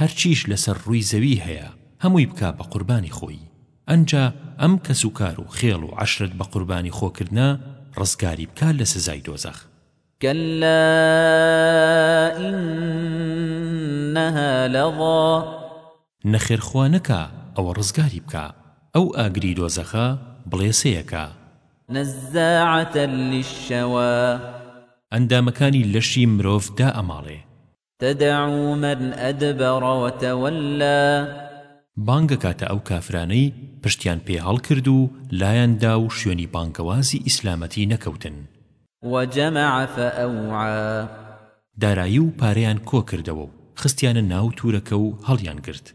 هەرچیش لەسەر ڕووی زەوی هەیە هەمووی بکا بە قوربانی خۆی، ئەنجا ئەم کەس و کار و خێڵ و عەشرەت بە قوربانی خۆ کردنە ڕزگاری بکا لە سزای دۆزەخ. کەللا ئینەها لەظا. نەخێر خوا نەکا ئەوە ڕزگاری بکا، ئەو ئاگری دۆزەخە بڵێسەیەکە. نەززاعەتە للشەوا. ئەندامەکانی لەشی مرۆڤ دائەماڵێ. تدعوا من ادبر وتولی. بانگەکاتە ئەو کافرانەی پشتیان پێ هەڵکرد و لایان دا و شوێنی بانگەوازی ئیسلامەتی نەکەوتن. وجمع فاوعی. دارایی و پارەیان کۆ کردەوە و خستیانە ناو تورەکە و هەڵیان گرت.